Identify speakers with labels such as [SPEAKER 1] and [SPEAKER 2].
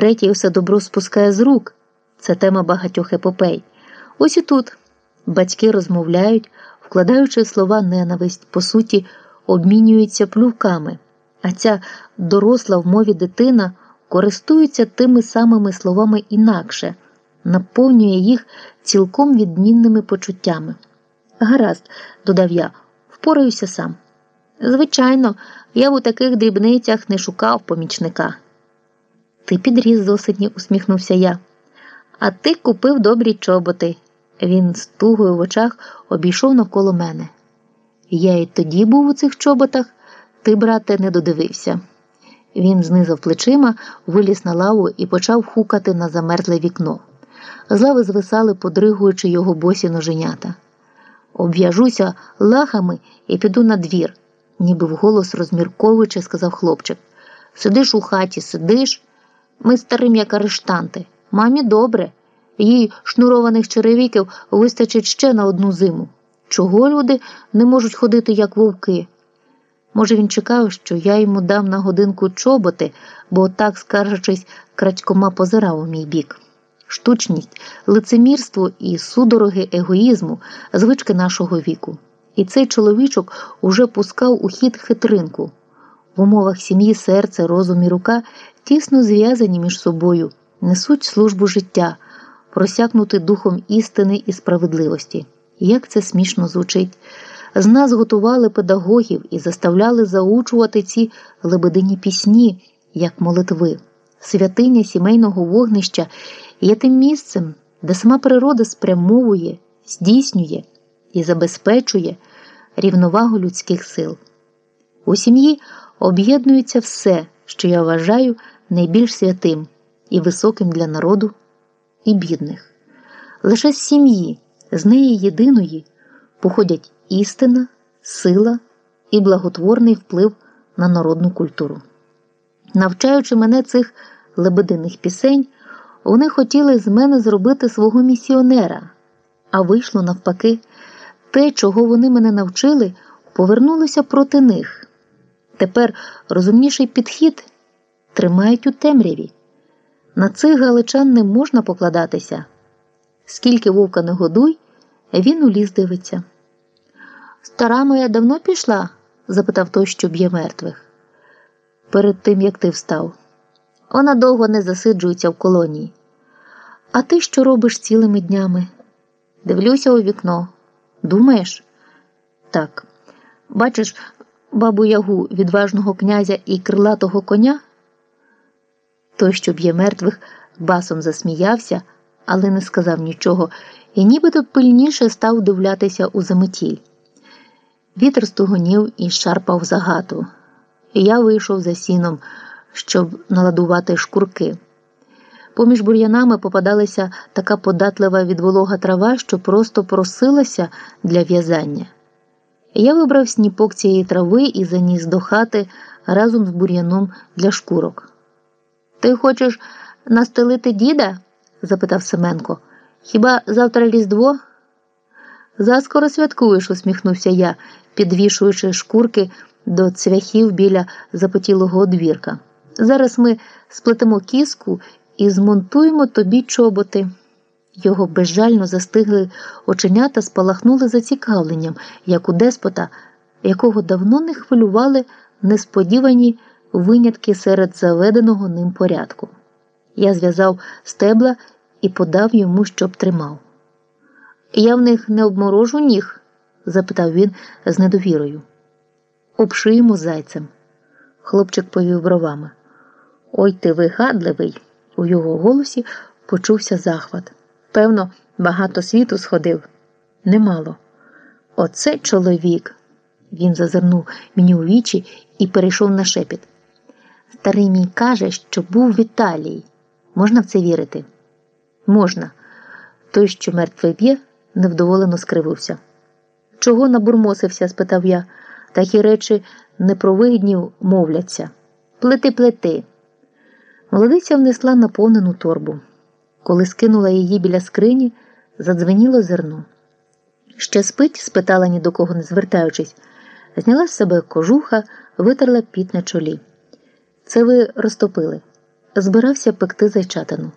[SPEAKER 1] третій усе добро спускає з рук. Це тема багатьох епопей. Ось і тут батьки розмовляють, вкладаючи слова ненависть, по суті, обмінюються плювками, а ця доросла в мові дитина користується тими самими словами інакше, наповнює їх цілком відмінними почуттями. Гаразд, додав я, впораюся сам. Звичайно, я в таких дрібницях не шукав помічника. Ти підріс з осені, усміхнувся я. А ти купив добрі чоботи. Він з тугою в очах обійшов навколо мене. Я й тоді був у цих чоботах, ти, брате, не додивився. Він знизав плечима, виліз на лаву і почав хукати на замерзле вікно. З лави звисали, подригуючи його босі ноженята. Обв'яжуся лахами і піду на двір, ніби вголос розмірковуючи, сказав хлопчик. Сидиш у хаті, сидиш. Ми старим, як арештанти. Мамі добре. Їй шнурованих черевіків вистачить ще на одну зиму. Чого люди не можуть ходити, як вовки? Може, він чекав, що я йому дам на годинку чоботи, бо так, скаржачись, крадькома позирав у мій бік. Штучність, лицемірство і судороги егоїзму, звички нашого віку. І цей чоловічок уже пускав у хід хитринку. В умовах сім'ї серце, розум і рука тісно зв'язані між собою, несуть службу життя, просякнути духом істини і справедливості. Як це смішно звучить. З нас готували педагогів і заставляли заучувати ці лебедині пісні, як молитви. Святиня сімейного вогнища є тим місцем, де сама природа спрямовує, здійснює і забезпечує рівновагу людських сил. У сім'ї об'єднується все, що я вважаю найбільш святим і високим для народу і бідних. Лише з сім'ї, з неї єдиної, походять істина, сила і благотворний вплив на народну культуру. Навчаючи мене цих лебединих пісень, вони хотіли з мене зробити свого місіонера, а вийшло навпаки, те, чого вони мене навчили, повернулося проти них. Тепер розумніший підхід тримають у темряві. На цих галичан не можна покладатися. Скільки вовка не годуй, він у ліс дивиться. Стара моя давно пішла? запитав той, що б'є мертвих. Перед тим, як ти встав. Вона довго не засиджується в колонії. А ти що робиш цілими днями? Дивлюся у вікно. Думаєш? Так. Бачиш бабу ягу відважного князя і крилатого коня? Той, що б'є мертвих, басом засміявся, але не сказав нічого, і нібито пильніше став дивлятися у заметіль. Вітер стугонів і шарпав загату. Я вийшов за сіном, щоб наладувати шкурки. Поміж бур'янами попадалася така податлива від волога трава, що просто просилася для в'язання. Я вибрав сніпок цієї трави і заніс до хати разом з бур'яном для шкурок. Ти хочеш настелити діда? запитав Семенко. Хіба завтра Різдво? Заскоро святкуєш, усміхнувся я, підвішуючи шкурки до цвяхів біля запотілого одвірка. Зараз ми сплетемо кіску і змонтуємо тобі чоботи. Його безжально застигли оченята, спалахнули зацікавленням, як у деспота, якого давно не хвилювали несподівані винятки серед заведеного ним порядку. Я зв'язав стебла і подав йому, щоб тримав. Я в них не обморожу ніг? запитав він з недовірою. Обшиємо зайцем. Хлопчик повів бровами. Ой ти вигадливий. У його голосі почувся захват. Певно, багато світу сходив. Немало. Оце чоловік. Він зазирнув мені у вічі і перейшов на шепіт. Старий мій каже, що був в Італії. Можна в це вірити? Можна. Той, що мертвий б'є, невдоволено скривився. Чого набурмосився? спитав я. Такі речі непровигідні мовляться. Плети, плети. Молодиця внесла наповнену торбу. Коли скинула її біля скрині, задзвеніло зерно. Ще спить? спитала ні до кого не звертаючись, зняла з себе кожуха, витерла піт на чолі. Це ви розтопили. збирався пекти зайчатину.